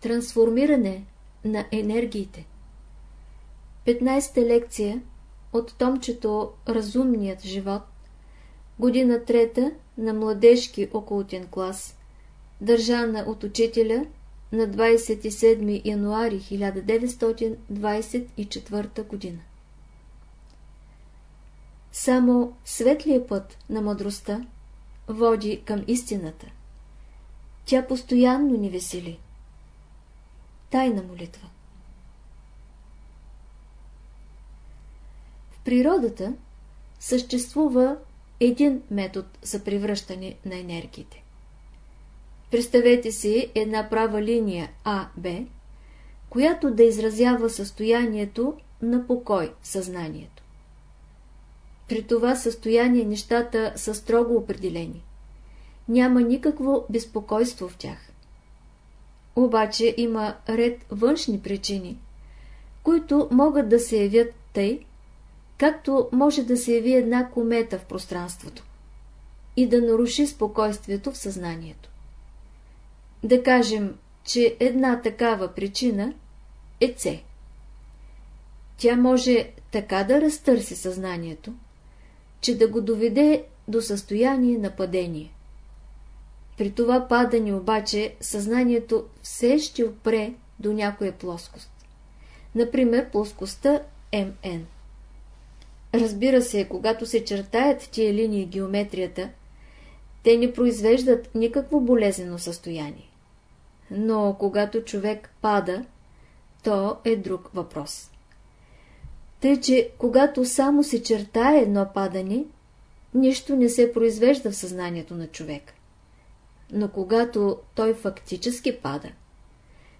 Трансформиране на енергиите 15-та лекция от томчето Разумният живот Година трета на младежки окултен клас Държана от учителя на 27 януари 1924 година Само светлия път на мъдростта води към истината. Тя постоянно ни весели. Тайна молитва В природата съществува един метод за превръщане на енергиите. Представете си една права линия А-Б, която да изразява състоянието на покой съзнанието. При това състояние нещата са строго определени. Няма никакво безпокойство в тях. Обаче има ред външни причини, които могат да се явят тъй, както може да се яви една комета в пространството и да наруши спокойствието в съзнанието. Да кажем, че една такава причина е С. Тя може така да разтърси съзнанието, че да го доведе до състояние на падение. При това падане обаче съзнанието все ще опре до някоя плоскост. Например, плоскостта МН. Разбира се, когато се чертаят тия линии геометрията, те не произвеждат никакво болезнено състояние. Но когато човек пада, то е друг въпрос. Тъй, че когато само се чертае едно падане, нищо не се произвежда в съзнанието на човека. Но когато той фактически пада,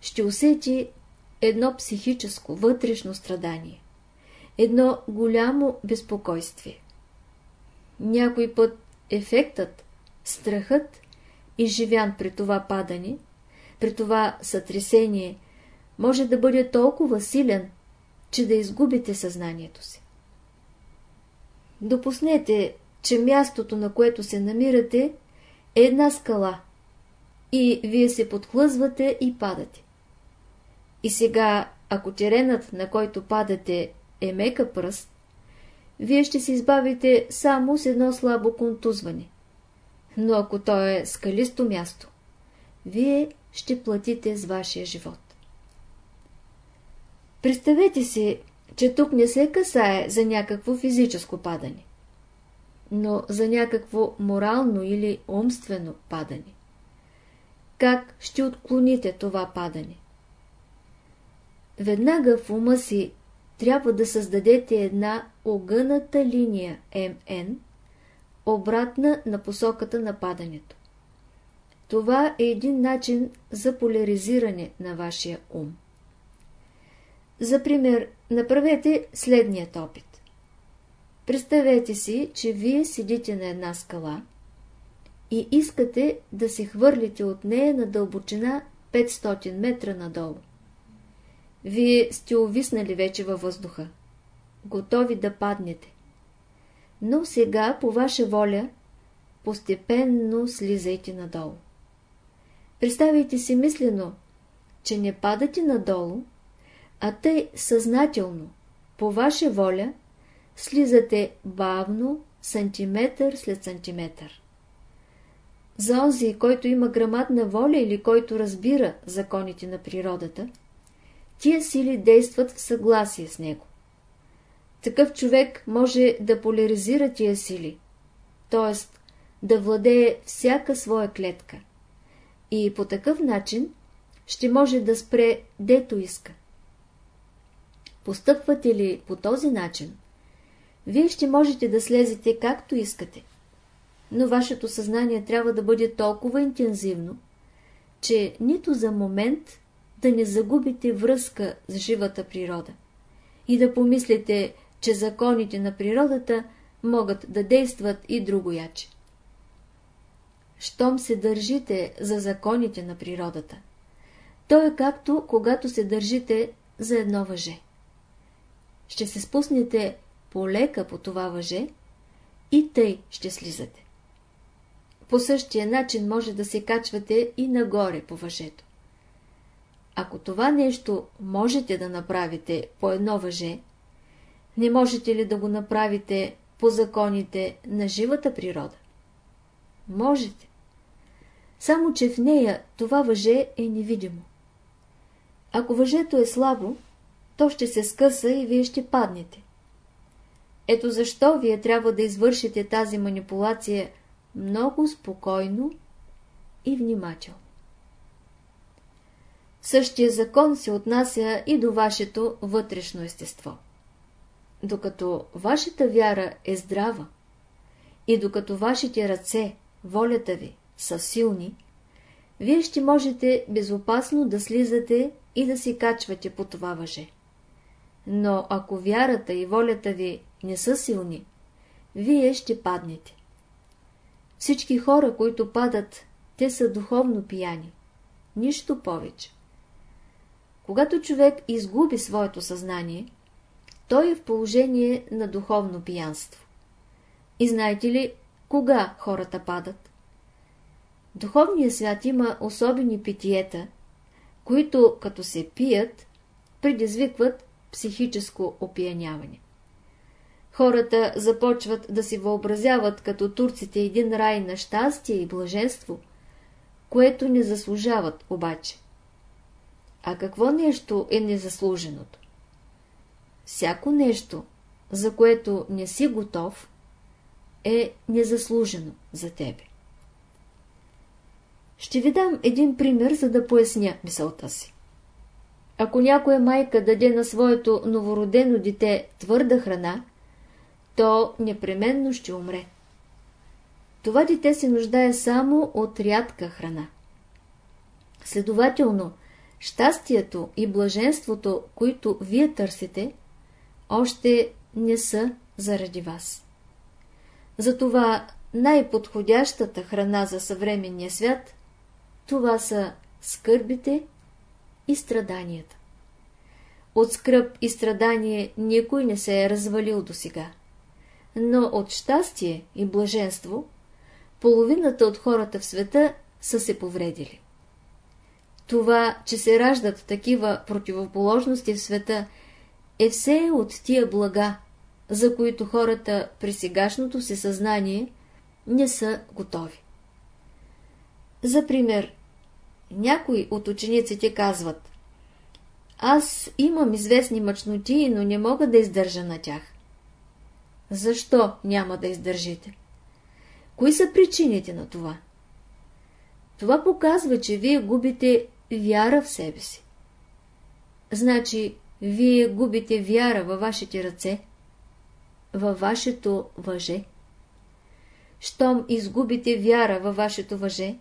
ще усети едно психическо, вътрешно страдание, едно голямо безпокойствие. Някой път ефектът, страхът, изживян при това падане, при това сътресение, може да бъде толкова силен, че да изгубите съзнанието си. Допуснете, че мястото, на което се намирате, една скала и вие се подхлъзвате и падате. И сега, ако теренът, на който падате, е мека пръст, вие ще се избавите само с едно слабо контузване. Но ако то е скалисто място, вие ще платите с вашия живот. Представете си, че тук не се касае за някакво физическо падане, но за някакво морално или умствено падане. Как ще отклоните това падане? Веднага в ума си трябва да създадете една огъната линия МН, обратна на посоката на падането. Това е един начин за поляризиране на вашия ум. За пример, направете следният опит. Представете си, че вие седите на една скала и искате да се хвърлите от нея на дълбочина 500 метра надолу. Вие сте увиснали вече във въздуха, готови да паднете. Но сега, по ваша воля, постепенно слизайте надолу. Представете си мислено, че не падате надолу, а тъй съзнателно, по ваша воля, слизате бавно, сантиметър след сантиметър. За онзи, който има грамадна воля или който разбира законите на природата, тия сили действат в съгласие с него. Такъв човек може да поляризира тия сили, т.е. да владее всяка своя клетка и по такъв начин ще може да спре дето иска. Постъпвате ли по този начин, вие ще можете да слезете както искате, но вашето съзнание трябва да бъде толкова интензивно, че нито за момент да не загубите връзка с живата природа и да помислите, че законите на природата могат да действат и другояче. Щом се държите за законите на природата, то е както когато се държите за едно въже ще се спуснете полека по това въже и тъй ще слизате. По същия начин може да се качвате и нагоре по въжето. ако това нещо можете да направите по едно въже, не можете ли да го направите по законите на живата природа? Можете. Само, че в нея това въже е невидимо. Ако въжето е слабо, то ще се скъса и вие ще паднете. Ето защо вие трябва да извършите тази манипулация много спокойно и внимателно. Същия закон се отнася и до вашето вътрешно естество. Докато вашата вяра е здрава и докато вашите ръце, волята ви, са силни, вие ще можете безопасно да слизате и да си качвате по това въже. Но ако вярата и волята ви не са силни, вие ще паднете. Всички хора, които падат, те са духовно пияни. Нищо повече. Когато човек изгуби своето съзнание, той е в положение на духовно пиянство. И знаете ли, кога хората падат? Духовният свят има особени питиета, които, като се пият, предизвикват психическо опияняване. Хората започват да си въобразяват като турците един рай на щастие и блаженство, което не заслужават обаче. А какво нещо е незаслуженото? Всяко нещо, за което не си готов, е незаслужено за тебе. Ще ви дам един пример, за да поясня мисълта си. Ако някоя майка даде на своето новородено дете твърда храна, то непременно ще умре. Това дете се нуждае само от рядка храна. Следователно, щастието и блаженството, които вие търсите, още не са заради вас. Затова най-подходящата храна за съвременния свят, това са скърбите и страданията. От скръп и страдание никой не се е развалил до сега. Но от щастие и блаженство половината от хората в света са се повредили. Това, че се раждат такива противоположности в света, е все от тия блага, за които хората при сегашното си съзнание не са готови. За пример, някои от учениците казват Аз имам известни мъчноти, но не мога да издържа на тях. Защо няма да издържите? Кои са причините на това? Това показва, че вие губите вяра в себе си. Значи, вие губите вяра във вашите ръце, във вашето въже. Щом изгубите вяра във вашето въже,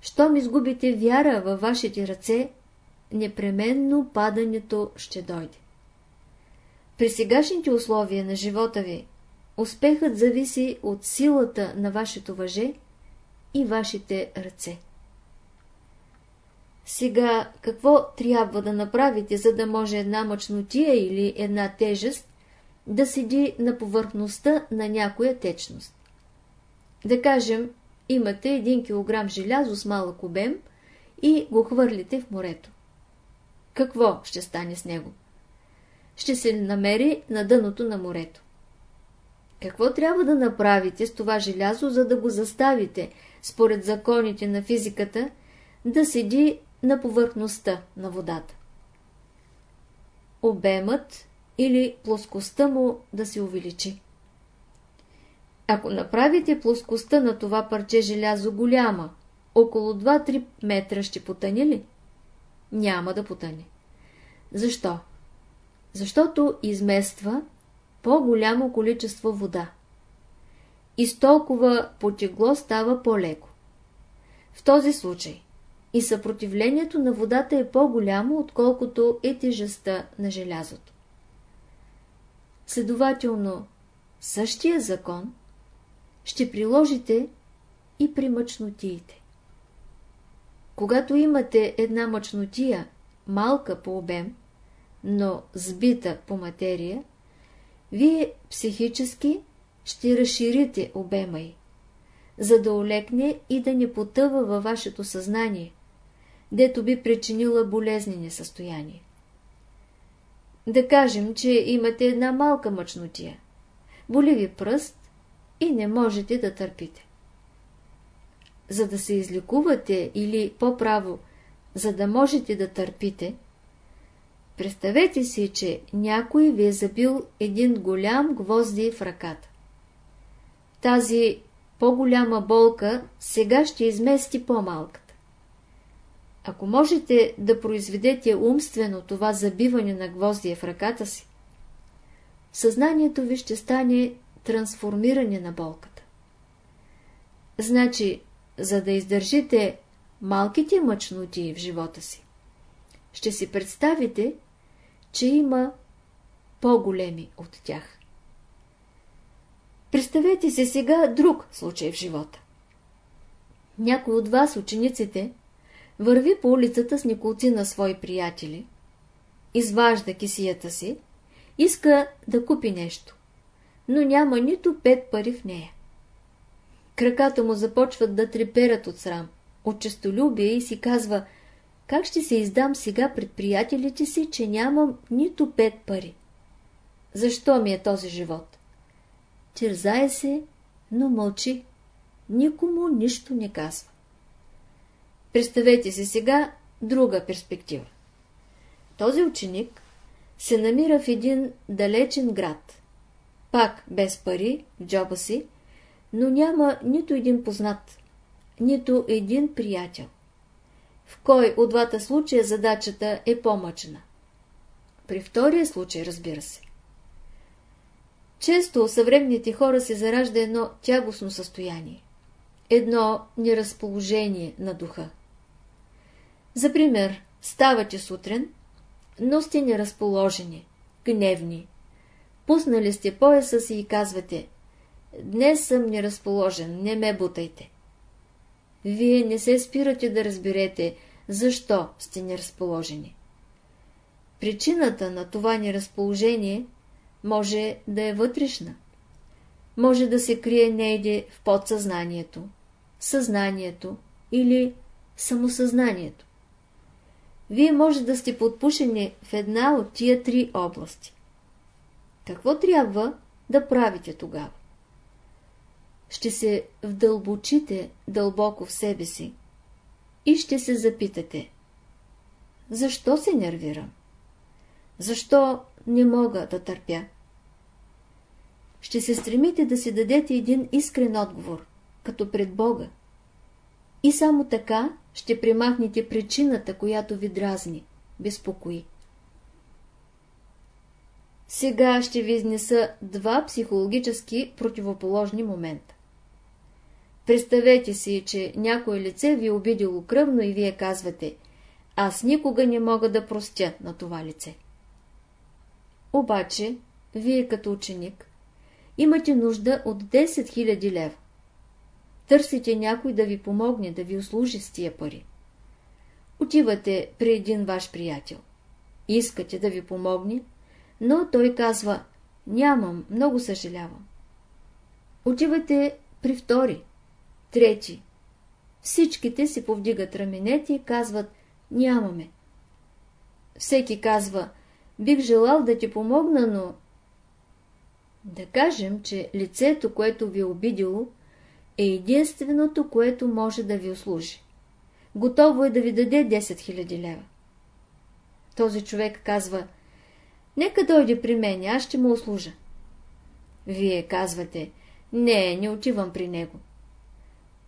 щом изгубите вяра във вашите ръце, непременно падането ще дойде. При сегашните условия на живота ви, успехът зависи от силата на вашето въже и вашите ръце. Сега, какво трябва да направите, за да може една мъчнотия или една тежест да седи на повърхността на някоя течност? Да кажем, имате 1 кг желязо с малък обем и го хвърлите в морето. Какво ще стане с него? Ще се намери на дъното на морето. Какво трябва да направите с това желязо, за да го заставите, според законите на физиката, да седи на повърхността на водата. Обемът или плоскостта му да се увеличи. Ако направите плоскостта на това парче желязо голяма, около 2-3 метра ще потъне ли? Няма да потъне. Защо? Защото измества по-голямо количество вода. И с толкова потегло става по-леко. В този случай и съпротивлението на водата е по-голямо, отколкото е тежестта на желязото. Следователно, същия закон ще приложите и при мъчнотиите. Когато имате една мъчнотия, малка по обем, но сбита по материя, вие психически ще разширите обема й, за да олекне и да не потъва във вашето съзнание – дето би причинила болезнени състояния. Да кажем, че имате една малка мъчнотия. Боли ви пръст и не можете да търпите. За да се излекувате или по-право, за да можете да търпите, представете си, че някой ви е забил един голям гвозди в ръката. Тази по-голяма болка сега ще измести по-малката. Ако можете да произведете умствено това забиване на гвоздия в ръката си, съзнанието ви ще стане трансформиране на болката. Значи, за да издържите малките мъчноти в живота си, ще си представите, че има по-големи от тях. Представете се сега друг случай в живота. Някой от вас, учениците, върви по улицата с николци на свои приятели, изважда кисията си, иска да купи нещо, но няма нито пет пари в нея. Краката му започват да треперят от срам, от честолюбие и си казва, как ще се издам сега пред приятелите си, че нямам нито пет пари. Защо ми е този живот? Терзае се, но мълчи. Никому нищо не казва. Представете си сега друга перспектива. Този ученик се намира в един далечен град. Пак без пари в джоба си, но няма нито един познат, нито един приятел. В кой от двата случая задачата е по-мъчна? При втория случай, разбира се. Често у съвременните хора се заражда едно тягостно състояние, едно неразположение на духа. За пример, ставате сутрин, но сте неразположени, гневни. Пуснали сте пояса си и казвате «Днес съм неразположен, не ме бутайте». Вие не се спирате да разберете, защо сте неразположени. Причината на това неразположение може да е вътрешна. Може да се крие нейде в подсъзнанието, съзнанието или самосъзнанието. Вие може да сте подпушени в една от тия три области. Какво трябва да правите тогава? Ще се вдълбочите дълбоко в себе си и ще се запитате. Защо се нервирам? Защо не мога да търпя? Ще се стремите да си дадете един искрен отговор, като пред Бога. И само така ще примахнете причината, която ви дразни, безпокои. Сега ще ви изнеса два психологически противоположни момента. Представете си, че някое лице ви е обидело кръвно и вие казвате «Аз никога не мога да простя на това лице». Обаче, вие като ученик, имате нужда от 10 000 лева. Търсите някой да ви помогне, да ви услужи с тия пари. Отивате при един ваш приятел. Искате да ви помогне, но той казва «Нямам, много съжалявам». Отивате при втори, трети. Всичките си повдигат раменете и казват «Нямаме». Всеки казва «Бих желал да ти помогна, но...» Да кажем, че лицето, което ви е обидело, е единственото, което може да ви услужи. Готово е да ви даде 10 000 лева. Този човек казва, нека дойде при мен, аз ще му услужа. Вие казвате, не, не отивам при него.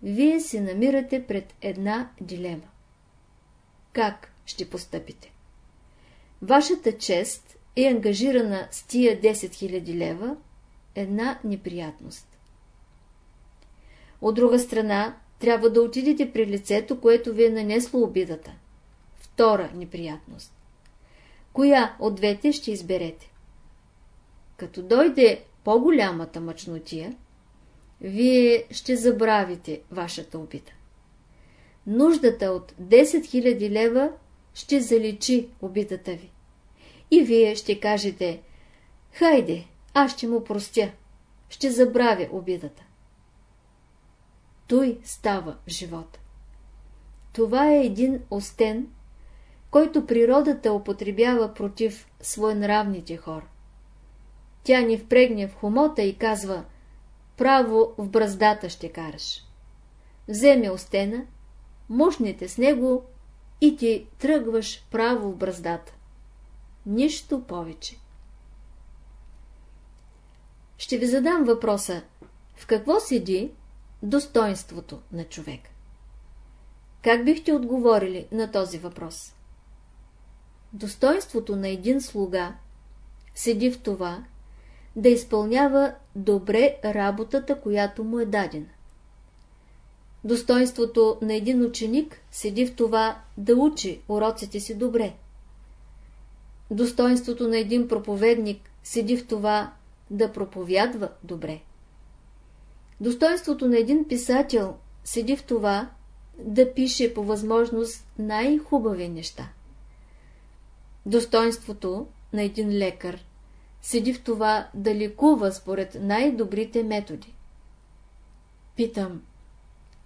Вие се намирате пред една дилема. Как ще постъпите? Вашата чест е ангажирана с тия 10 000 лева една неприятност. От друга страна, трябва да отидете при лицето, което ви е нанесло обидата. Втора неприятност. Коя от двете ще изберете? Като дойде по-голямата мъчнотия, вие ще забравите вашата обида. Нуждата от 10 000 лева ще заличи обидата ви. И вие ще кажете, хайде, аз ще му простя, ще забравя обидата. Той става в живота. Това е един остен, който природата употребява против своенравните хора. Тя ни впрегне в хомота и казва, право в браздата ще караш. Вземе остена, мушнете с него и ти тръгваш право в браздата. Нищо повече. Ще ви задам въпроса, в какво седи достоинството на човек? Как бихте отговорили на този въпрос? Достоинството на един слуга седи в това, да изпълнява добре работата, която му е дадена. Достоинството на един ученик седи в това да учи уроците си добре. Достоинството на един проповедник седи в това да проповядва добре. Достоинството на един писател седи в това да пише по възможност най-хубави неща. Достоинството на един лекар седи в това да лекува според най-добрите методи. Питам,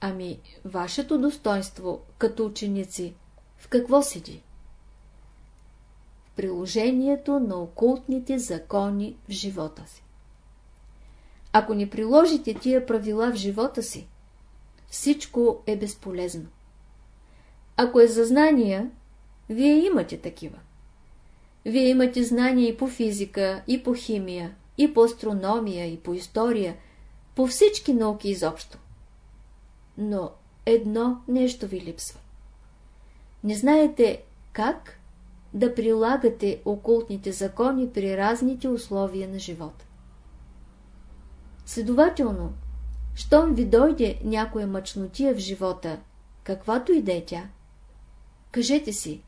ами вашето достоинство като ученици в какво седи? В приложението на окултните закони в живота си. Ако не приложите тия правила в живота си, всичко е безполезно. Ако е за знания, вие имате такива. Вие имате знания и по физика, и по химия, и по астрономия, и по история, по всички науки изобщо. Но едно нещо ви липсва. Не знаете как да прилагате окултните закони при разните условия на живота. Следователно, щом ви дойде някоя мъчнотия в живота, каквато и да е тя, кажете си,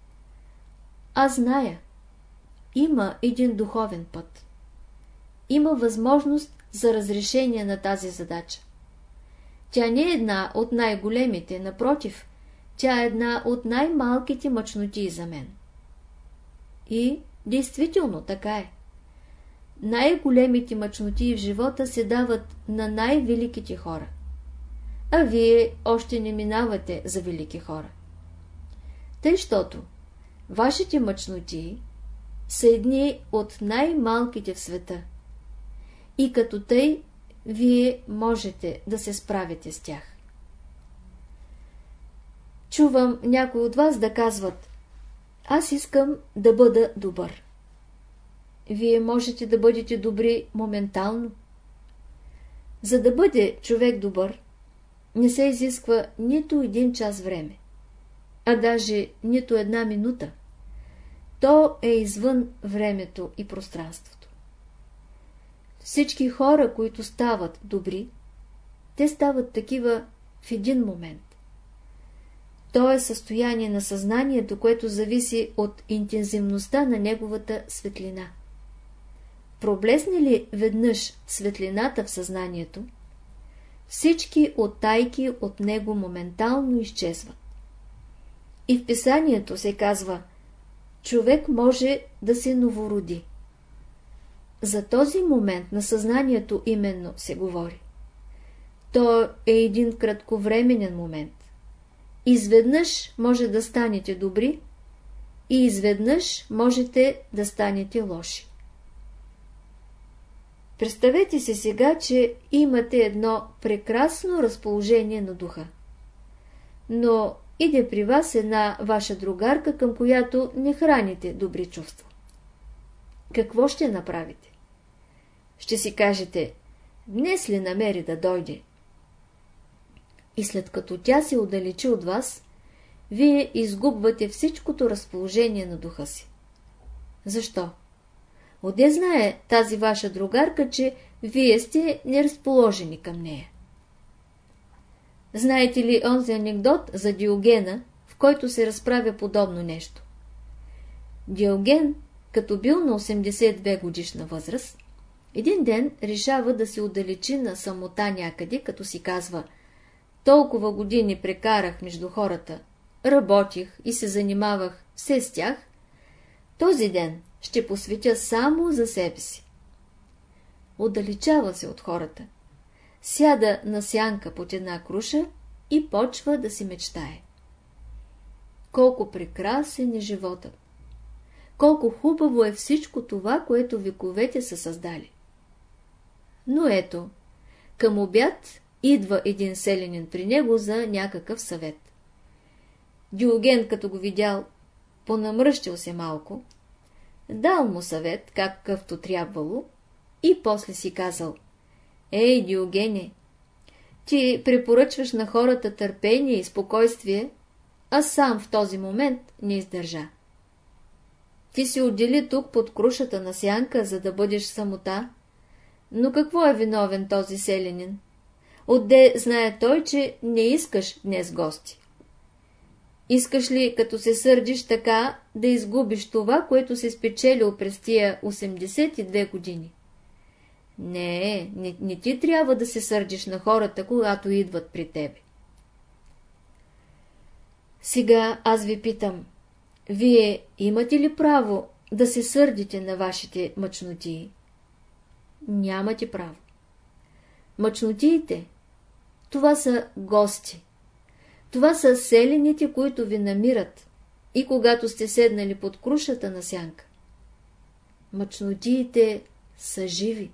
аз зная, има един духовен път. Има възможност за разрешение на тази задача. Тя не е една от най-големите, напротив, тя е една от най-малките мъчноти за мен. И действително така е. Най-големите мъчноти в живота се дават на най-великите хора. А вие още не минавате за велики хора. Тъй, щото вашите мъчноти са едни от най-малките в света. И като тъй, вие можете да се справите с тях. Чувам някой от вас да казват, аз искам да бъда добър. Вие можете да бъдете добри моментално. За да бъде човек добър, не се изисква нито един час време, а даже нито една минута то е извън времето и пространството. Всички хора, които стават добри, те стават такива в един момент. То е състояние на съзнанието, което зависи от интензивността на неговата светлина. Проблесне ли веднъж светлината в съзнанието, всички оттайки от него моментално изчезват. И в писанието се казва човек може да се новороди. За този момент на съзнанието именно се говори. То е един кратковременен момент. Изведнъж може да станете добри и изведнъж можете да станете лоши. Представете си сега, че имате едно прекрасно разположение на духа. Но иде при вас една ваша другарка, към която не храните добри чувства. Какво ще направите? Ще си кажете, днес ли намери да дойде? И след като тя се отдалечи от вас, вие изгубвате всичкото разположение на духа си. Защо? Оде знае тази ваша другарка, че вие сте неразположени към нея? Знаете ли онзи анекдот за Диогена, в който се разправя подобно нещо? Диоген, като бил на 82 годишна възраст, един ден решава да се отдалечи на самота някъде, като си казва Толкова години прекарах между хората, работих и се занимавах все с тях, този ден ще посветя само за себе си. Отдалечава се от хората сяда на сянка под една круша и почва да си мечтае. колко прекрасен е животът. Колко хубаво е всичко това, което вековете са създали. Но ето, към обяд идва един селенин при него за някакъв съвет. Диоген, като го видял, понамръщил се малко, дал му съвет, какъвто трябвало, и после си казал, «Ей, Диогене, ти препоръчваш на хората търпение и спокойствие, а сам в този момент не издържа. Ти се отдели тук под крушата на сянка, за да бъдеш самота. Но какво е виновен този селянин? Отде знае той, че не искаш днес гости. Искаш ли, като се сърдиш така, да изгубиш това, което си спечелил през тия 82 години? Не, не, не ти трябва да се сърдиш на хората, когато идват при тебе. Сега аз ви питам, вие имате ли право да се сърдите на вашите мъчнотии? Нямате право. Мъчнотиите, това са гости. Това са селените, които ви намират и когато сте седнали под крушата на сянка. Мъчнотиите са живи.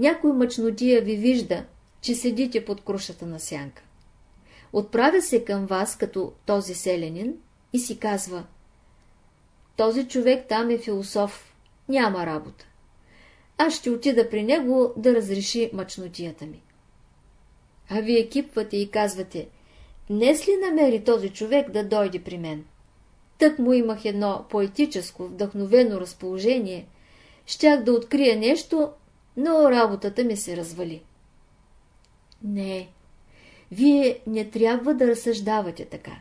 Някой мъчнотия ви вижда, че седите под крушата на сянка. Отправя се към вас като този селянин и си казва Този човек там е философ, няма работа. Аз ще отида при него да разреши мъчнотията ми. А вие кипвате и казвате Днес ли намери този човек да дойде при мен? Тък му имах едно поетическо, вдъхновено разположение, щях да открия нещо, но работата ми се развали. Не, вие не трябва да разсъждавате така.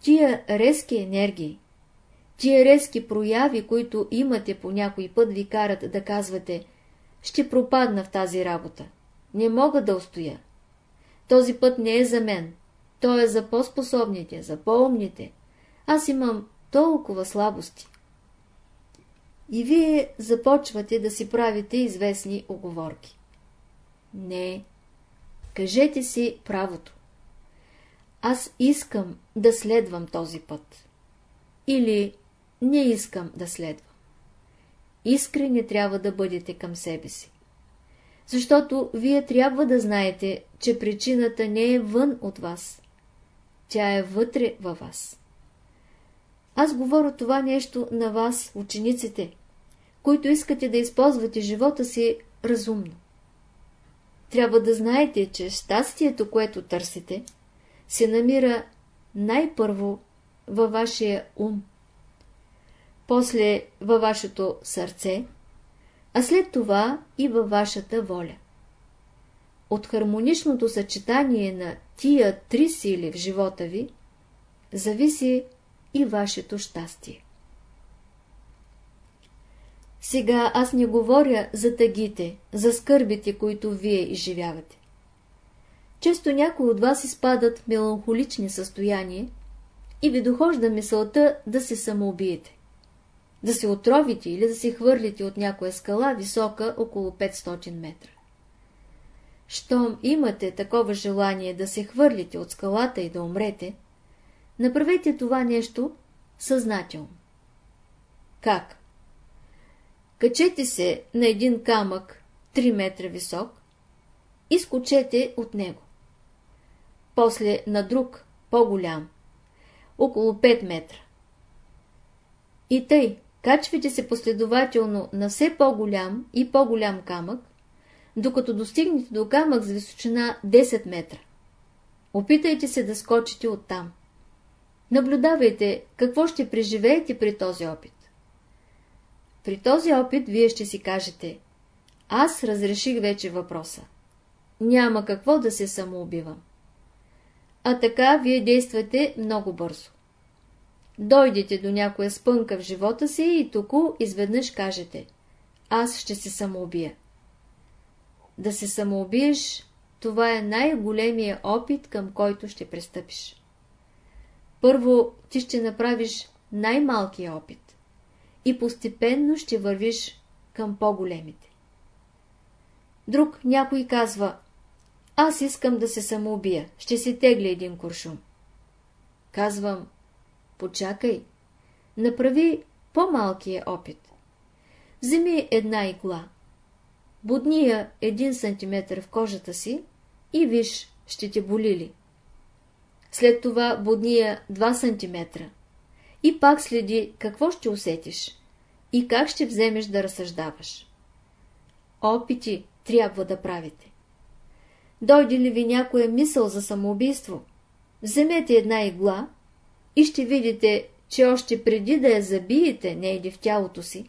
Тия резки енергии, тия резки прояви, които имате по някой път, ви карат да казвате «Ще пропадна в тази работа. Не мога да устоя. Този път не е за мен. Той е за по-способните, за по-умните. Аз имам толкова слабости». И вие започвате да си правите известни оговорки. Не, Кажете си правото. Аз искам да следвам този път. Или не искам да следвам. Искрени трябва да бъдете към себе си. Защото вие трябва да знаете, че причината не е вън от вас. Тя е вътре във вас. Аз говоря това нещо на вас, учениците, които искате да използвате живота си разумно трябва да знаете, че щастието, което търсите, се намира най-първо във вашия ум, после във вашето сърце, а след това и във вашата воля. От хармоничното съчетание на тия три сили в живота ви зависи и вашето щастие. Сега аз не говоря за тъгите, за скърбите, които вие изживявате. Често някои от вас изпадат в меланхолични състояния и ви дохожда мисълта да се самоубиете. Да се отровите или да се хвърлите от някоя скала висока около 500 метра. Щом имате такова желание да се хвърлите от скалата и да умрете, направете това нещо съзнателно. Как? Качете се на един камък 3 метра висок и скочете от него. После на друг, по-голям, около 5 метра. И тъй, качвайте се последователно на все по-голям и по-голям камък, докато достигнете до камък с височина 10 метра. Опитайте се да скочите оттам. Наблюдавайте какво ще преживеете при този опит. При този опит вие ще си кажете Аз разреших вече въпроса. Няма какво да се самоубивам. А така вие действате много бързо. Дойдете до някоя спънка в живота си и току изведнъж кажете Аз ще се самоубия. Да се самоубиеш, това е най-големия опит, към който ще пристъпиш. Първо ти ще направиш най-малкия опит и постепенно ще вървиш към по-големите. Друг някой казва, аз искам да се самоубия, ще си тегля един куршум. Казвам, почакай, направи по-малкия опит. Вземи една игла, будния един сантиметр в кожата си и виж, ще те боли ли. След това будния 2 см. И пак следи какво ще усетиш и как ще вземеш да разсъждаваш. Опити трябва да правите. Дойде ли ви някоя мисъл за самоубийство, вземете една игла и ще видите, че още преди да я забиете, не иде в тялото си,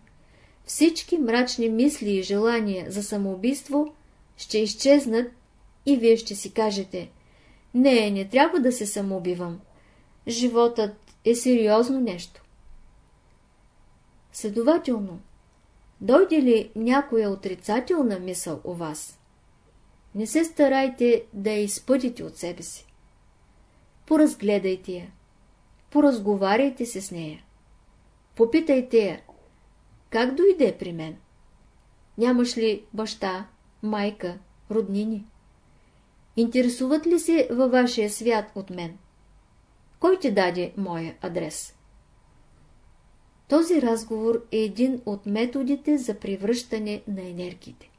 всички мрачни мисли и желания за самоубийство ще изчезнат и вие ще си кажете «Не, не трябва да се самоубивам. Животът е сериозно нещо». Следователно, дойде ли някоя отрицателна мисъл у вас, не се старайте да я изпътите от себе си. Поразгледайте я, поразговаряйте се с нея, попитайте я, как дойде при мен? Нямаш ли баща, майка, роднини? Интересуват ли се във вашия свят от мен? Кой ти даде моя адрес? Този разговор е един от методите за превръщане на енергиите.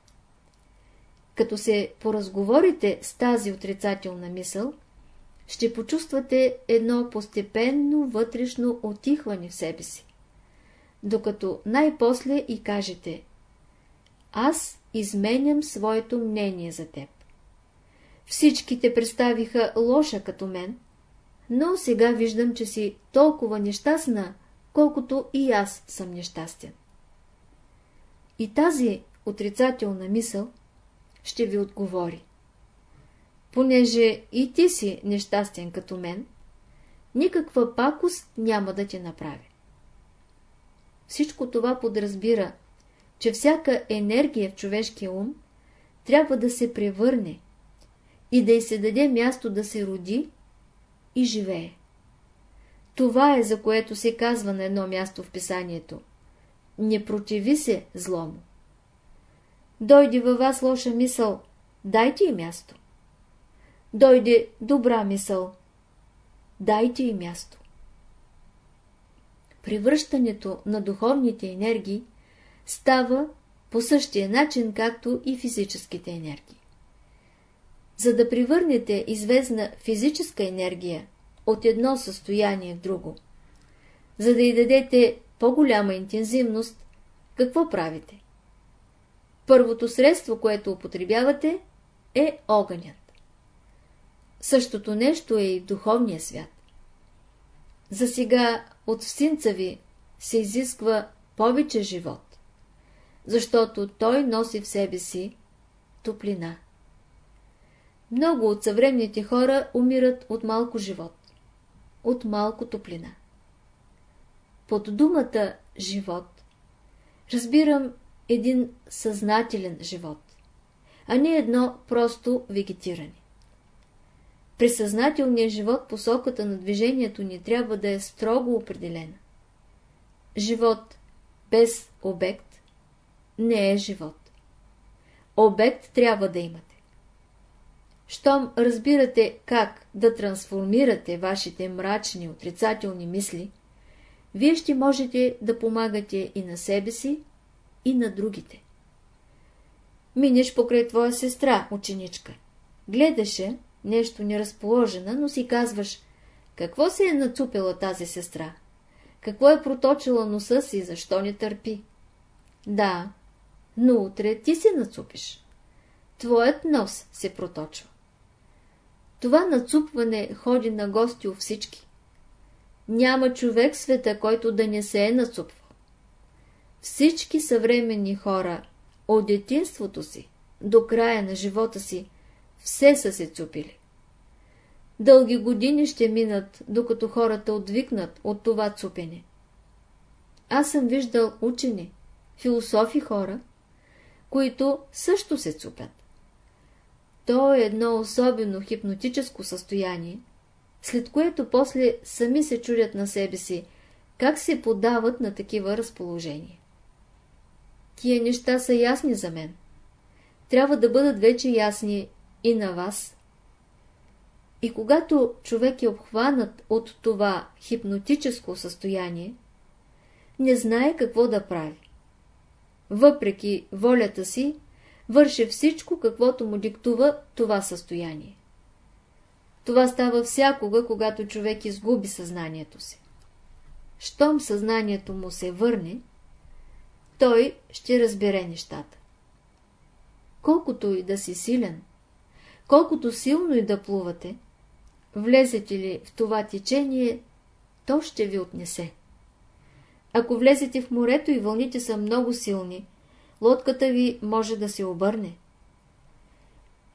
Като се поразговорите с тази отрицателна мисъл, ще почувствате едно постепенно вътрешно отихване в себе си. Докато най-после и кажете Аз изменям своето мнение за теб. Всички те представиха лоша като мен, но сега виждам, че си толкова нещастна, колкото и аз съм нещастен. И тази отрицателна мисъл ще ви отговори. Понеже и ти си нещастен като мен, никаква пакост няма да ти направи. Всичко това подразбира, че всяка енергия в човешкия ум трябва да се превърне и да й се даде място да се роди и живее. Това е за което се казва на едно място в писанието. Не противи се злому. Дойде във вас лоша мисъл, дайте и място. Дойде добра мисъл, дайте и място. Превръщането на духовните енергии става по същия начин, както и физическите енергии. За да привърнете известна физическа енергия от едно състояние в друго. За да й дадете по-голяма интензивност, какво правите? Първото средство, което употребявате, е огънят. Същото нещо е и в духовния свят. За сега от синца ви се изисква повече живот, защото той носи в себе си топлина. Много от съвременните хора умират от малко живот от малко топлина. Под думата живот разбирам един съзнателен живот, а не едно просто вегетиране. При съзнателния живот посоката на движението ни трябва да е строго определена. Живот без обект не е живот. Обект трябва да имате. Щом разбирате как да трансформирате вашите мрачни, отрицателни мисли, вие ще можете да помагате и на себе си, и на другите. Минеш покрай твоя сестра, ученичка. Гледаше, нещо неразположена, но си казваш, какво се е нацупила тази сестра? Какво е проточила носа си, защо не търпи? Да, но утре ти се нацупиш. Твоят нос се проточва. Това нацупване ходи на гости у всички. Няма човек в света, който да не се е нацупвал. Всички съвременни хора от детинството си до края на живота си все са се цупили. Дълги години ще минат, докато хората отвикнат от това цупене. Аз съм виждал учени, философи хора, които също се цупят. То е едно особено хипнотическо състояние, след което после сами се чудят на себе си, как се подават на такива разположения. Тия неща са ясни за мен. Трябва да бъдат вече ясни и на вас. И когато човек е обхванат от това хипнотическо състояние, не знае какво да прави. Въпреки волята си, върши всичко, каквото му диктува това състояние. Това става всякога, когато човек изгуби съзнанието си. Щом съзнанието му се върне, той ще разбере нещата. Колкото и да си силен, колкото силно и да плувате, влезете ли в това течение, то ще ви отнесе. Ако влезете в морето и вълните са много силни, лодката ви може да се обърне.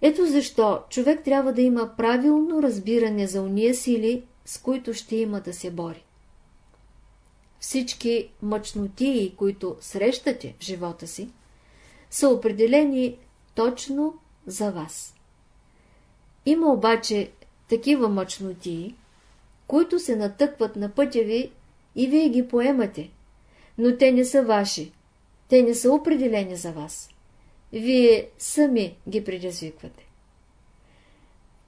Ето защо човек трябва да има правилно разбиране за уния сили, с които ще има да се бори. Всички мъчнотии, които срещате в живота си, са определени точно за вас. Има обаче такива мъчнотии, които се натъкват на пътя ви и вие ги поемате, но те не са ваши, те не са определени за вас. Вие сами ги предизвиквате.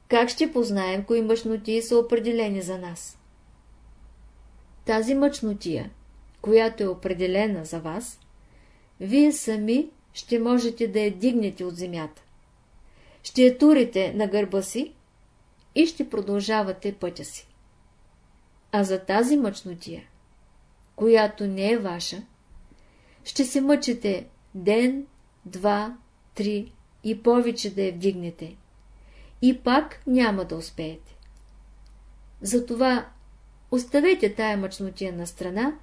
Как ще познаем, кои мъчноти са определени за нас? Тази мъчнотия, която е определена за вас, вие сами ще можете да я дигнете от земята. Ще я турите на гърба си и ще продължавате пътя си. А за тази мъчнотия, която не е ваша, ще се мъчите ден, два, три и повече да я вдигнете. И пак няма да успеете. Затова оставете тая мъчнотия на страна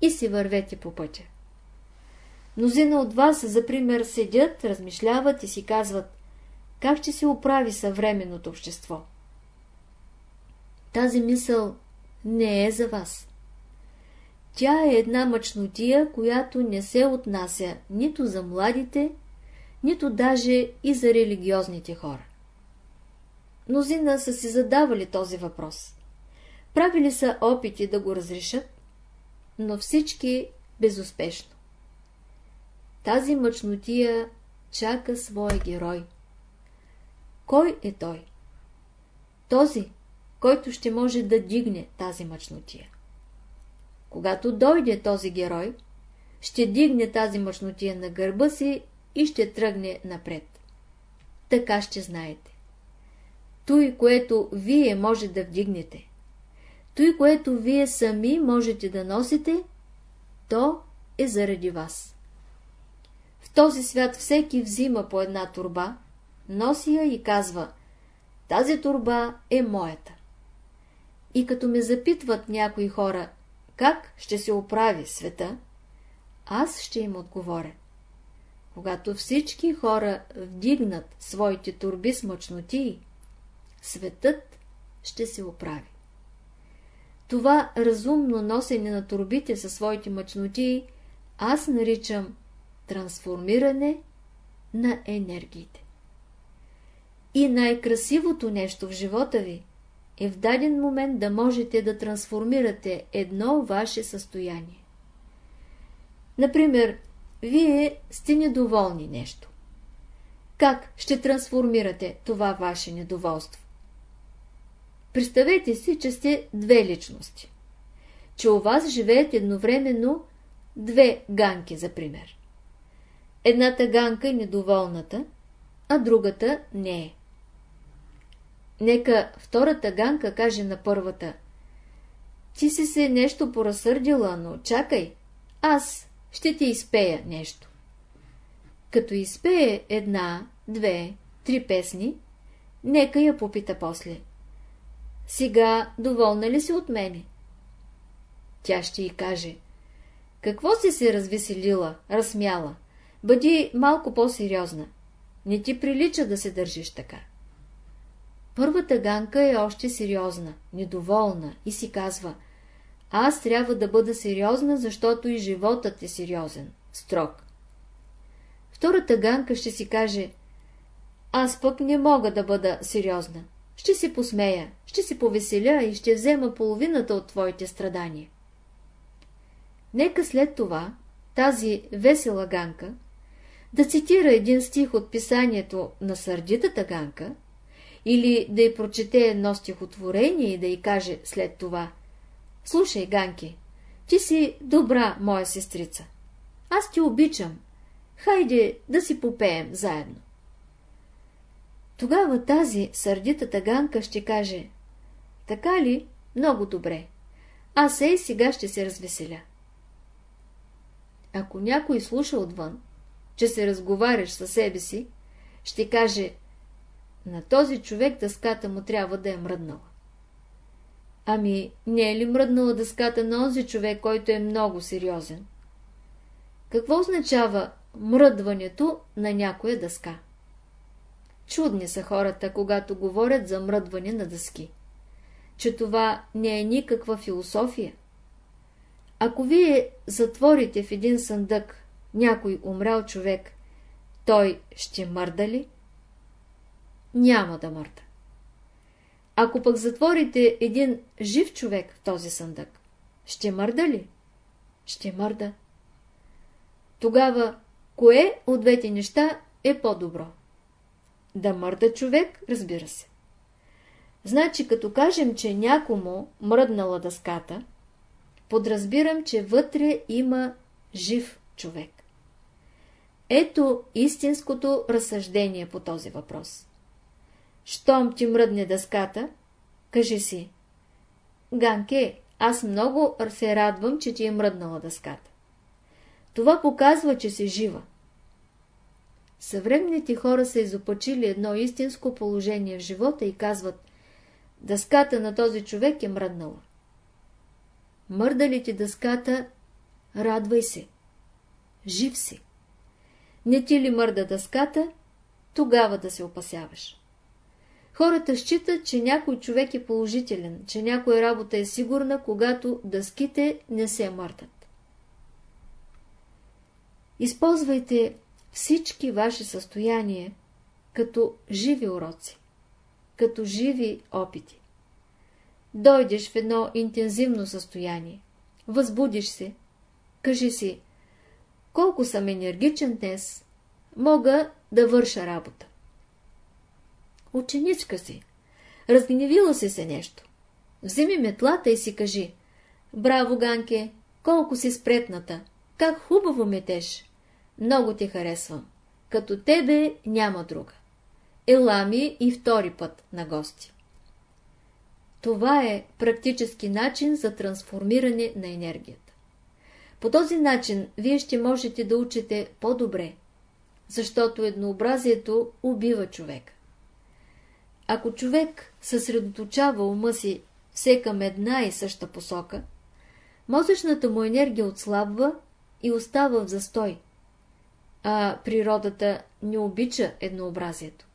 и си вървете по пътя. Мнозина от вас, за пример, седят, размишляват и си казват, как ще се оправи съвременното общество. Тази мисъл не е за вас. Тя е една мъчнотия, която не се отнася нито за младите, нито даже и за религиозните хора. Мнозина са си задавали този въпрос. Правили са опити да го разрешат, но всички безуспешно. Тази мъчнотия чака своя герой. Кой е той? Този, който ще може да дигне тази мъчнотия. Когато дойде този герой, ще дигне тази мъчнотия на гърба си и ще тръгне напред. Така ще знаете. Той, което вие може да вдигнете, той, което вие сами можете да носите, то е заради вас. В този свят всеки взима по една турба, носи я и казва, тази турба е моята. И като ме запитват някои хора, как ще се оправи света, аз ще им отговоря. Когато всички хора вдигнат своите турби с мъчноти, светът ще се оправи. Това разумно носене на турбите със своите мъчноти аз наричам трансформиране на енергиите. И най-красивото нещо в живота ви е в даден момент да можете да трансформирате едно ваше състояние. Например, вие сте недоволни нещо. Как ще трансформирате това ваше недоволство? Представете си, че сте две личности. Че у вас живеят едновременно две ганки, за пример. Едната ганка е недоволната, а другата не е. Нека втората ганка каже на първата. Ти си се нещо поразсърдила, но чакай, аз ще ти изпея нещо. Като изпее една, две, три песни, нека я попита после. Сега доволна ли си от мене? Тя ще й каже. Какво си се развеселила, разсмяла? Бъди малко по-сериозна. Не ти прилича да се държиш така. Първата ганка е още сериозна, недоволна и си казва Аз трябва да бъда сериозна, защото и животът е сериозен, строг. Втората ганка ще си каже Аз пък не мога да бъда сериозна. Ще се посмея, ще се повеселя и ще взема половината от твоите страдания. Нека след това тази весела ганка да цитира един стих от писанието на сърдитата ганка или да й прочете едно стихотворение и да й каже след това «Слушай, Ганки, ти си добра, моя сестрица. Аз ти обичам. Хайде да си попеем заедно». Тогава тази сърдитата Ганка ще каже «Така ли? Много добре. Аз ей сега ще се развеселя». Ако някой слуша отвън, че се разговаряш със себе си, ще каже на този човек дъската му трябва да е мръднала. Ами, не е ли мръднала дъската на този човек, който е много сериозен? Какво означава мръдването на някоя дъска? Чудни са хората, когато говорят за мръдване на дъски. Че това не е никаква философия. Ако вие затворите в един съндък някой умрял човек, той ще мърда ли? Няма да мърда. Ако пък затворите един жив човек в този съндък, ще мърда ли? Ще мърда. Тогава, кое от двете неща е по-добро? Да мърда човек, разбира се. Значи, като кажем, че някому мръднала дъската, подразбирам, че вътре има жив човек. Ето истинското разсъждение по този въпрос. Щом ти мръдне дъската, кажи си. Ганке, аз много се радвам, че ти е мръднала дъската. Това показва, че си жива. Съвременните хора са изопачили едно истинско положение в живота и казват Дъската на този човек е мръднала. Мърда ли ти дъската, радвай се. Жив си. Не ти ли мърда дъската, тогава да се опасяваш. Хората считат, че някой човек е положителен, че някоя работа е сигурна, когато дъските не се мърдат. Използвайте всички ваши състояния като живи уроци, като живи опити. Дойдеш в едно интензивно състояние, възбудиш се, кажи си, колко съм енергичен днес, мога да върша работа. Ученичка си, разгневила си се нещо. Вземи метлата и си кажи, браво, Ганке, колко си спретната, как хубаво метеш. Много те харесвам. Като тебе няма друга. Ела ми и втори път на гости. Това е практически начин за трансформиране на енергията. По този начин вие ще можете да учите по-добре, защото еднообразието убива човека. Ако човек съсредоточава ума си все към една и съща посока, мозъчната му енергия отслабва и остава в застой, а природата не обича еднообразието.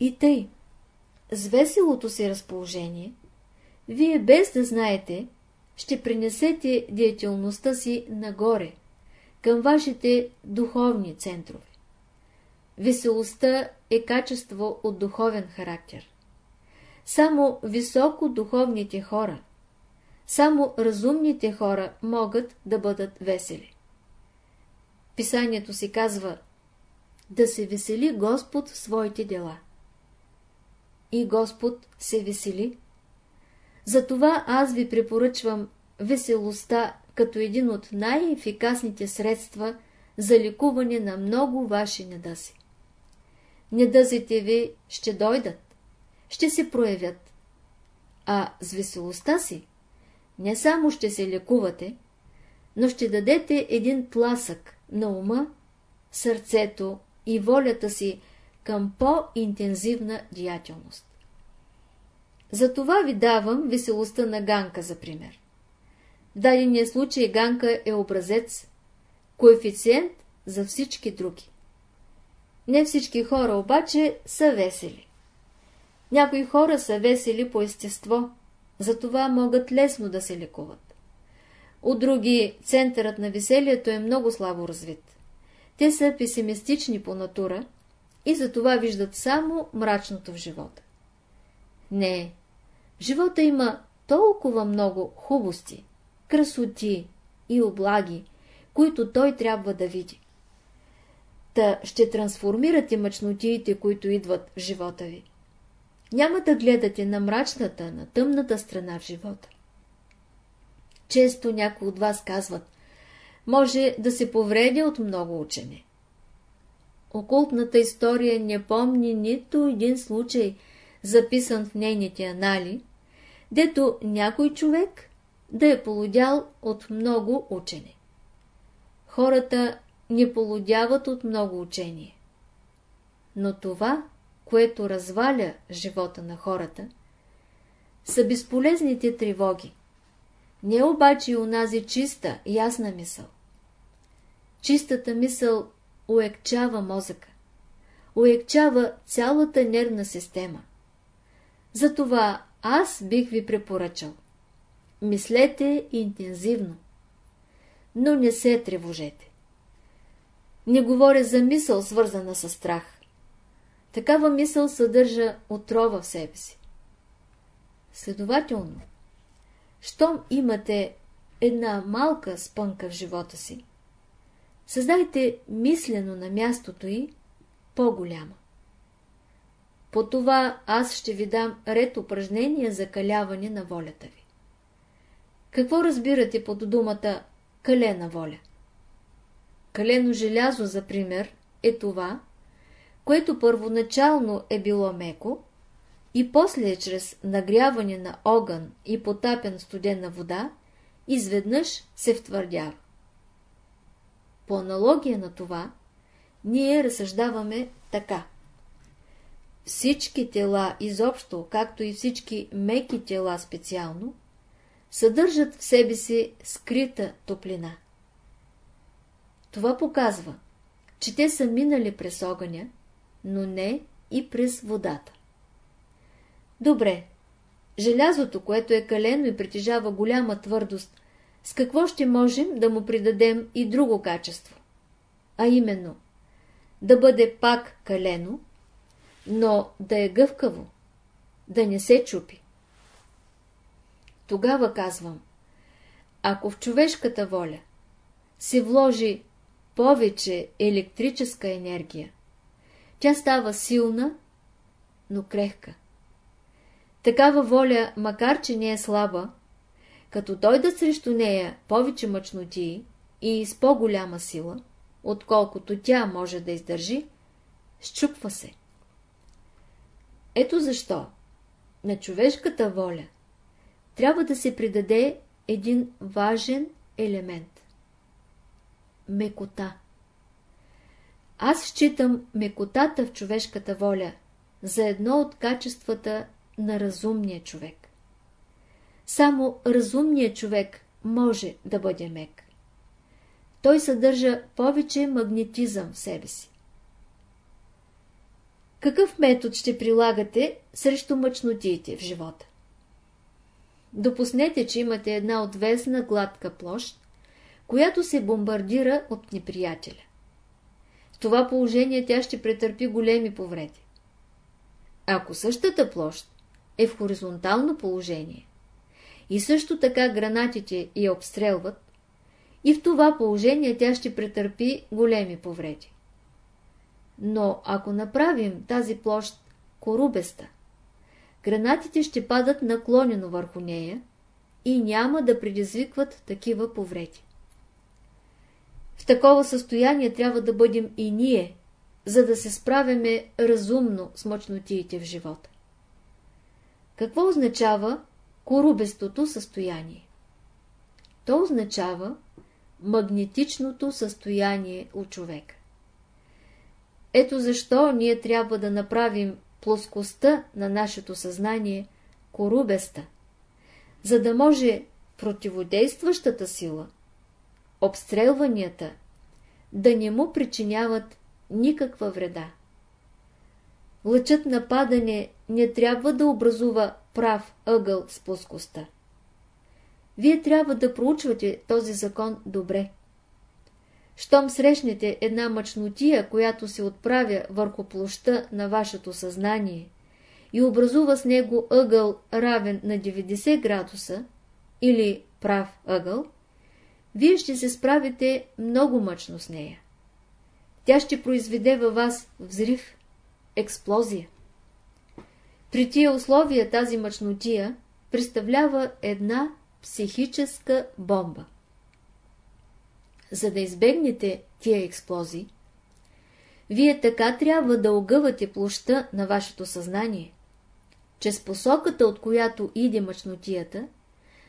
И тъй, с веселото си разположение, вие без да знаете, ще принесете деятелността си нагоре, към вашите духовни центрове. Веселостта е качество от духовен характер. Само високо духовните хора, само разумните хора могат да бъдат весели. Писанието си казва да се весели Господ в своите дела. И Господ се весели. Затова аз ви препоръчвам веселостта като един от най-ефикасните средства за лекуване на много ваши недъзи. Недъзите ви ще дойдат, ще се проявят, а с веселостта си не само ще се лекувате, но ще дадете един тласък на ума, сърцето и волята си към по-интензивна деятелност. Затова ви давам веселостта на Ганка за пример. В дадения случай Ганка е образец, коефициент за всички други. Не всички хора обаче са весели. Някои хора са весели по естество, затова могат лесно да се лекуват. От други, центърът на веселието е много слабо развит. Те са песимистични по натура и затова виждат само мрачното в живота. Не, в живота има толкова много хубости, красоти и облаги, които той трябва да види. Та ще трансформирате мъчнотиите, които идват в живота ви. Няма да гледате на мрачната, на тъмната страна в живота. Често някои от вас казват, може да се повредя от много учене. Окултната история не помни нито един случай, записан в нейните анали, дето някой човек да е полудял от много учене. Хората не полудяват от много учение. Но това, което разваля живота на хората, са безполезните тревоги. Не обаче и унази чиста, ясна мисъл. Чистата мисъл уекчава мозъка, уекчава цялата нервна система. Затова аз бих ви препоръчал. Мислете интензивно, но не се тревожете. Не говоря за мисъл, свързана с страх. Такава мисъл съдържа отрова в себе си. Следователно, щом имате една малка спънка в живота си, създайте мислено на мястото й по-голяма. По това аз ще ви дам ред упражнения за каляване на волята ви. Какво разбирате под думата калена воля? Калено желязо, за пример, е това, което първоначално е било меко и после чрез нагряване на огън и потапен студена вода, изведнъж се втвърдява. По аналогия на това, ние разсъждаваме така. Всички тела изобщо, както и всички меки тела специално, съдържат в себе си скрита топлина. Това показва, че те са минали през огъня, но не и през водата. Добре, желязото, което е калено и притежава голяма твърдост, с какво ще можем да му придадем и друго качество? А именно, да бъде пак калено, но да е гъвкаво, да не се чупи. Тогава казвам, ако в човешката воля се вложи повече електрическа енергия, тя става силна, но крехка. Такава воля, макар че не е слаба, като дойдат срещу нея повече мъчноти и с по-голяма сила, отколкото тя може да издържи, щупва се. Ето защо на човешката воля трябва да се придаде един важен елемент – мекота. Аз считам мекотата в човешката воля за едно от качествата на разумния човек. Само разумният човек може да бъде мек. Той съдържа повече магнетизъм в себе си. Какъв метод ще прилагате срещу мъчнотиите в живота? Допуснете, че имате една отвесна гладка площ, която се бомбардира от неприятеля. В това положение тя ще претърпи големи повреди. Ако същата площ е в хоризонтално положение и също така гранатите я обстрелват, и в това положение тя ще претърпи големи повреди. Но ако направим тази площ корубеста, гранатите ще падат наклонено върху нея и няма да предизвикват такива повреди. В такова състояние трябва да бъдем и ние, за да се справяме разумно с мъчнотиите в живота. Какво означава корубестото състояние? То означава магнетичното състояние у човека. Ето защо ние трябва да направим плоскостта на нашето съзнание корубеста, за да може противодействащата сила, обстрелванията, да не му причиняват никаква вреда. Лъчът на падане не трябва да образува прав ъгъл с плоскостта. Вие трябва да проучвате този закон добре. Щом срещнете една мъчнотия, която се отправя върху площа на вашето съзнание и образува с него ъгъл равен на 90 градуса или прав ъгъл, вие ще се справите много мъчно с нея. тя ще произведе във вас взрив, експлозия. При тия условия тази мъчнотия представлява една психическа бомба. За да избегнете тия експлозии, вие така трябва да огъвате площа на вашето съзнание, че с посоката, от която иде мъчнотията,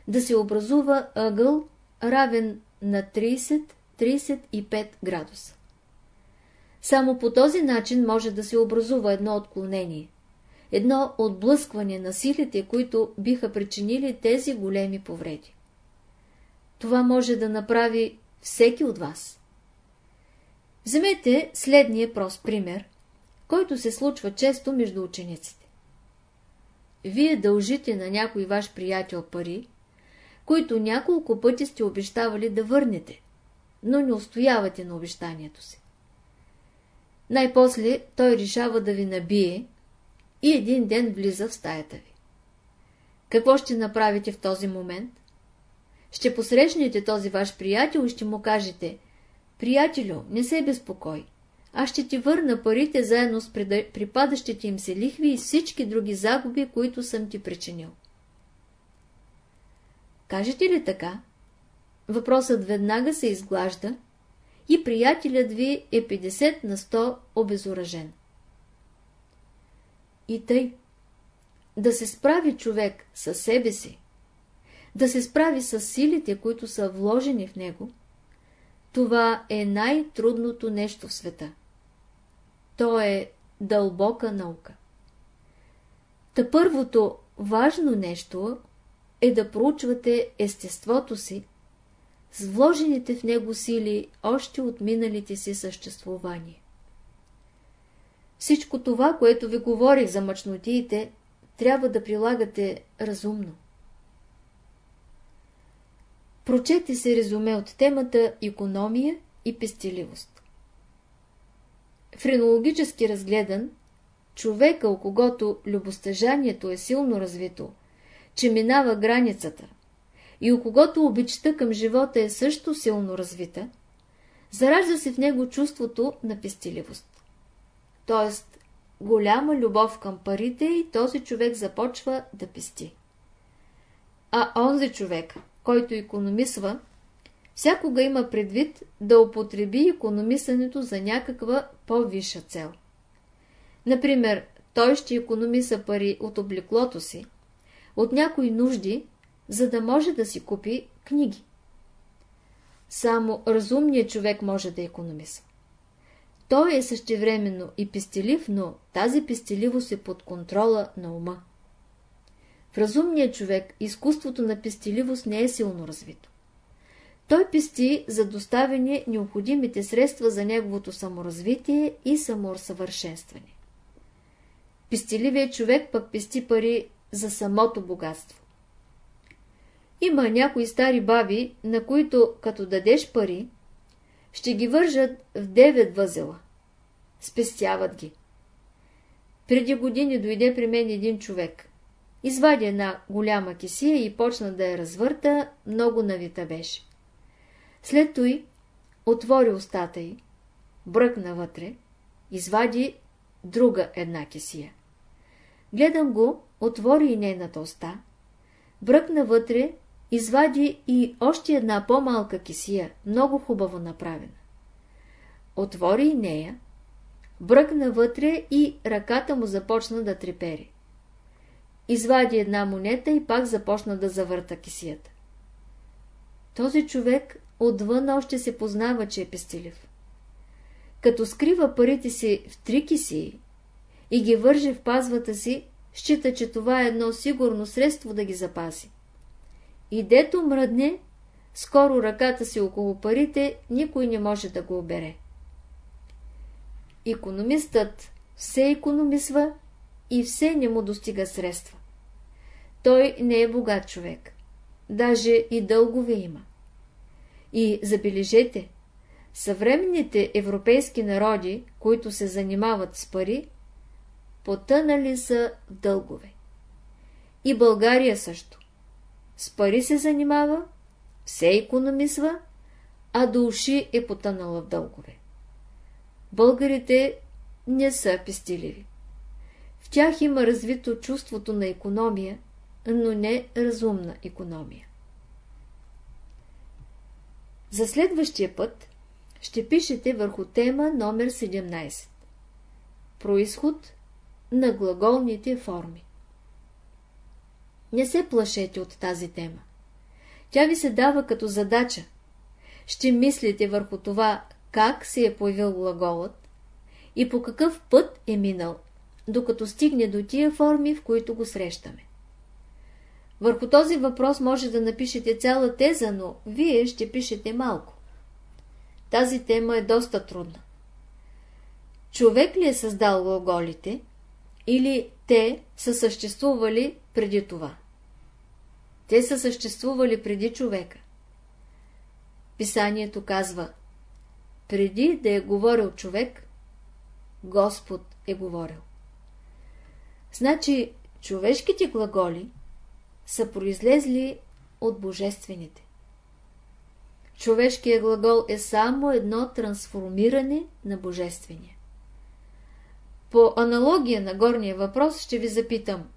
да се образува ъгъл равен на 30-35 градуса. Само по този начин може да се образува едно отклонение, едно отблъскване на силите, които биха причинили тези големи повреди. Това може да направи всеки от вас. Вземете следния прост пример, който се случва често между учениците. Вие дължите на някой ваш приятел пари, които няколко пъти сте обещавали да върнете, но не устоявате на обещанието си. Най-после той решава да ви набие и един ден влиза в стаята ви. Какво ще направите в този момент? Ще посрещнете този ваш приятел и ще му кажете Приятелю, не се безпокой. Аз ще ти върна парите заедно с припадащите им се лихви и всички други загуби, които съм ти причинил. Кажете ли така? Въпросът веднага се изглажда и приятелят ви е 50 на 100 обезоръжен. И тъй, да се справи човек със себе си, да се справи с силите, които са вложени в него, това е най-трудното нещо в света. То е дълбока наука. Та първото важно нещо е да проучвате естеството си, с вложените в него сили още от миналите си съществувания. Всичко това, което ви говорих за мъчнотиите, трябва да прилагате разумно. Прочете се резюме от темата економия и пестеливост. Френологически разгледан, човека, у когото любостъжанието е силно развито, че минава границата и у когото обичта към живота е също силно развита, заражда се в него чувството на пестеливост. Тоест, голяма любов към парите и този човек започва да пести. А онзи човек, който економисва, всякога има предвид да употреби економисането за някаква по-висша цел. Например, той ще економиса пари от облеклото си, от някои нужди, за да може да си купи книги. Само разумният човек може да економисва. Той е същевременно и пестелив, но тази пестеливост е под контрола на ума. В разумния човек изкуството на пестеливост не е силно развито. Той пести за доставяне необходимите средства за неговото саморазвитие и самоусъвършенстване. Пестеливият човек пък пести пари за самото богатство. Има някои стари баби, на които като дадеш пари, ще ги вържат в девет възела. Спестяват ги. Преди години дойде при мен един човек. Извади една голяма кисия и почна да я развърта, много навита беше. След той отвори устата й, бръкна вътре, извади друга една кисия. Гледам го, отвори и нейната уста, бръкна вътре, извади и още една по-малка кисия, много хубаво направена. Отвори и нея, бръкна вътре и ръката му започна да трепери. Извади една монета и пак започна да завърта кисията. Този човек отвън още се познава, че е пестилив. Като скрива парите си в три кисии и ги върже в пазвата си, счита, че това е едно сигурно средство да ги запази. И дето мръдне, скоро ръката си около парите, никой не може да го обере. Икономистът все економисва и все не му достига средства. Той не е богат човек. Даже и дългове има. И забележете, съвременните европейски народи, които се занимават с пари, потънали са в дългове. И България също. С пари се занимава, все економисва, а до уши е потънала в дългове. Българите не са пестиливи. В тях има развито чувството на економия, но не разумна економия. За следващия път ще пишете върху тема номер 17. Происход на глаголните форми. Не се плашете от тази тема. Тя ви се дава като задача. Ще мислите върху това, как се е появил глаголът и по какъв път е минал, докато стигне до тия форми, в които го срещаме. Върху този въпрос може да напишете цяла теза, но вие ще пишете малко. Тази тема е доста трудна. Човек ли е създал глаголите или те са съществували преди това? Те са съществували преди човека. Писанието казва Преди да е говорил човек, Господ е говорил. Значи, човешките глаголи са произлезли от божествените. Човешкият глагол е само едно трансформиране на божествения. По аналогия на горния въпрос ще ви запитам,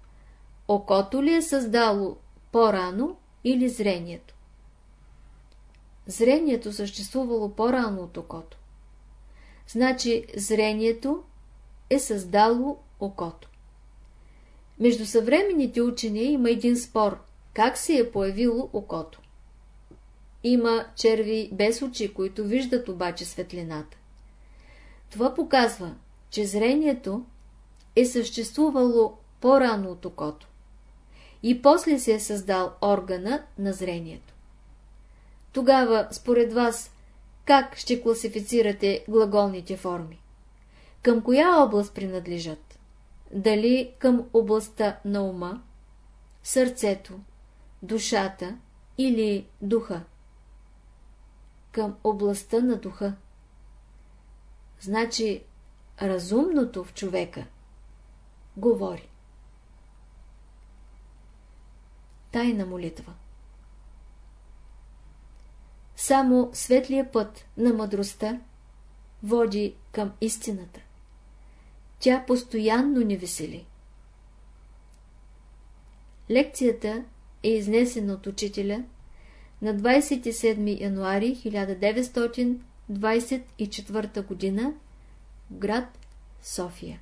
окото ли е създало по-рано или зрението? Зрението съществувало по-рано от окото. Значи зрението е създало окото. Между съвременните учени има един спор, как се е появило окото. Има черви без очи, които виждат обаче светлината. Това показва, че зрението е съществувало по-рано от окото и после се е създал органа на зрението. Тогава, според вас, как ще класифицирате глаголните форми? Към коя област принадлежат? Дали към областта на ума, сърцето, душата или духа? Към областта на духа. Значи, разумното в човека говори. Тайна молитва Само светлия път на мъдростта води към истината. Тя постоянно ни весели. Лекцията е изнесена от учителя на 27 януари 1924 г. в град София.